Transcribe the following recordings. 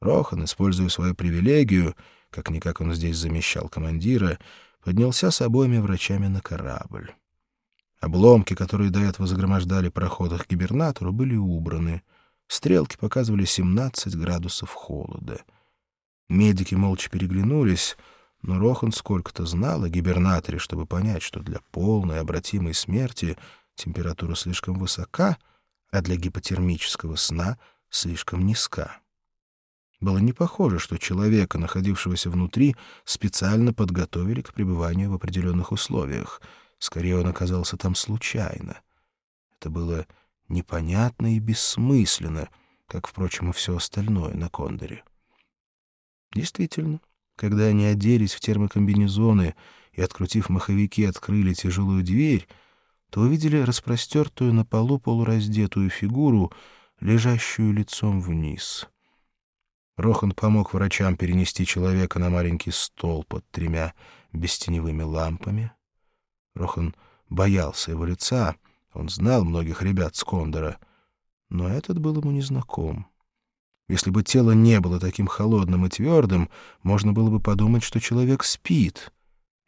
Рохан, используя свою привилегию, как-никак он здесь замещал командира, поднялся с обоими врачами на корабль. Обломки, которые до этого загромождали проходах к гибернатору, были убраны. Стрелки показывали 17 градусов холода. Медики молча переглянулись, но Рохан сколько-то знал о гибернаторе, чтобы понять, что для полной обратимой смерти температура слишком высока, а для гипотермического сна слишком низка. Было не похоже, что человека, находившегося внутри, специально подготовили к пребыванию в определенных условиях. Скорее, он оказался там случайно. Это было непонятно и бессмысленно, как, впрочем, и все остальное на Кондоре. Действительно, когда они оделись в термокомбинезоны и, открутив маховики, открыли тяжелую дверь, то увидели распростертую на полу полураздетую фигуру, лежащую лицом вниз — Рохан помог врачам перенести человека на маленький стол под тремя бестеневыми лампами. Рохан боялся его лица, он знал многих ребят с Кондора, но этот был ему незнаком. Если бы тело не было таким холодным и твердым, можно было бы подумать, что человек спит.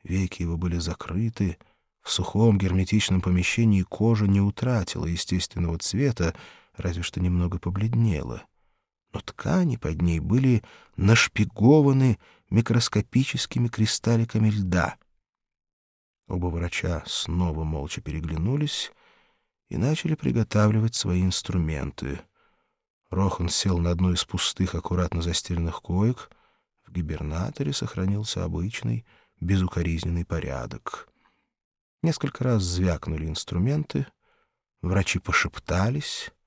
Веки его были закрыты, в сухом герметичном помещении кожа не утратила естественного цвета, разве что немного побледнела — но ткани под ней были нашпигованы микроскопическими кристалликами льда. Оба врача снова молча переглянулись и начали приготавливать свои инструменты. Рохан сел на одну из пустых, аккуратно застеленных коек. В гибернаторе сохранился обычный, безукоризненный порядок. Несколько раз звякнули инструменты, врачи пошептались —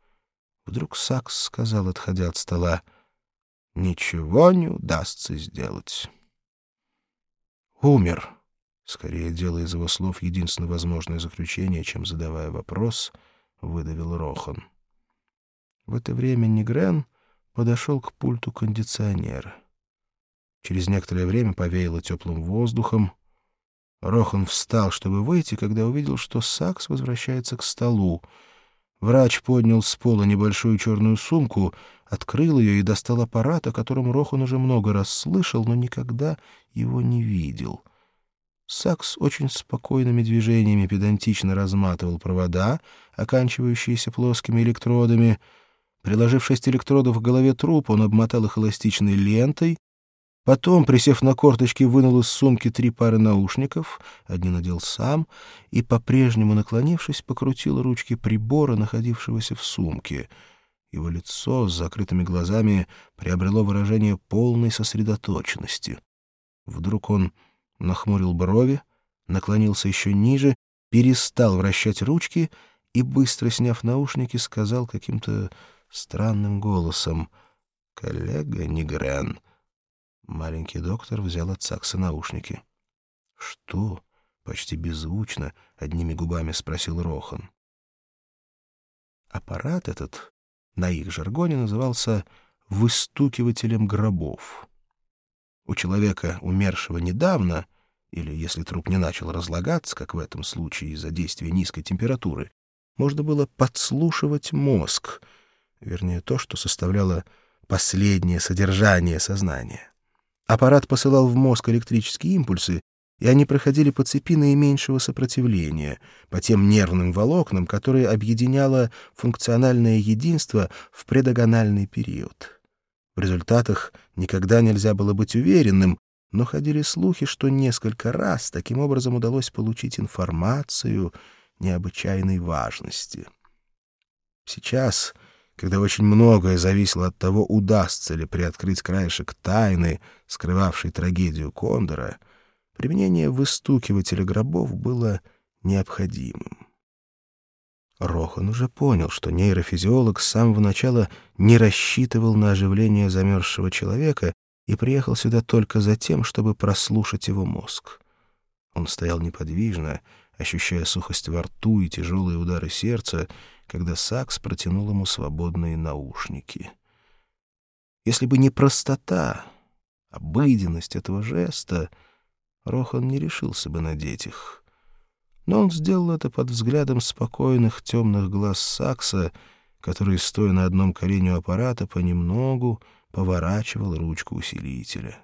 Вдруг Сакс сказал, отходя от стола, «Ничего не удастся сделать». «Умер», скорее делая из его слов единственно возможное заключение, чем задавая вопрос, выдавил Рохан. В это время Негрен подошел к пульту кондиционера. Через некоторое время повеяло теплым воздухом. Рохан встал, чтобы выйти, когда увидел, что Сакс возвращается к столу — Врач поднял с пола небольшую черную сумку, открыл ее и достал аппарат, о котором Рохан уже много раз слышал, но никогда его не видел. Сакс очень спокойными движениями педантично разматывал провода, оканчивающиеся плоскими электродами. Приложив шесть электродов к голове трупа, он обмотал их эластичной лентой, Потом, присев на корточки, вынул из сумки три пары наушников, одни надел сам, и, по-прежнему наклонившись, покрутил ручки прибора, находившегося в сумке. Его лицо с закрытыми глазами приобрело выражение полной сосредоточенности. Вдруг он нахмурил брови, наклонился еще ниже, перестал вращать ручки и, быстро сняв наушники, сказал каким-то странным голосом «Коллега Негрен». Маленький доктор взял от Сакса наушники. «Что?» — почти беззвучно, одними губами спросил Рохан. Аппарат этот на их жаргоне назывался «выстукивателем гробов». У человека, умершего недавно, или если труп не начал разлагаться, как в этом случае из-за действия низкой температуры, можно было подслушивать мозг, вернее, то, что составляло последнее содержание сознания. Аппарат посылал в мозг электрические импульсы, и они проходили по цепи наименьшего сопротивления, по тем нервным волокнам, которые объединяло функциональное единство в предогональный период. В результатах никогда нельзя было быть уверенным, но ходили слухи, что несколько раз таким образом удалось получить информацию необычайной важности. Сейчас когда очень многое зависело от того, удастся ли приоткрыть краешек тайны, скрывавшей трагедию Кондора, применение выстукивателя гробов было необходимым. Рохан уже понял, что нейрофизиолог с самого начала не рассчитывал на оживление замерзшего человека и приехал сюда только за тем, чтобы прослушать его мозг. Он стоял неподвижно, ощущая сухость во рту и тяжелые удары сердца, когда Сакс протянул ему свободные наушники. Если бы не простота, обыденность этого жеста, Рохан не решился бы надеть их. Но он сделал это под взглядом спокойных темных глаз Сакса, который, стоя на одном колене у аппарата, понемногу, поворачивал ручку усилителя.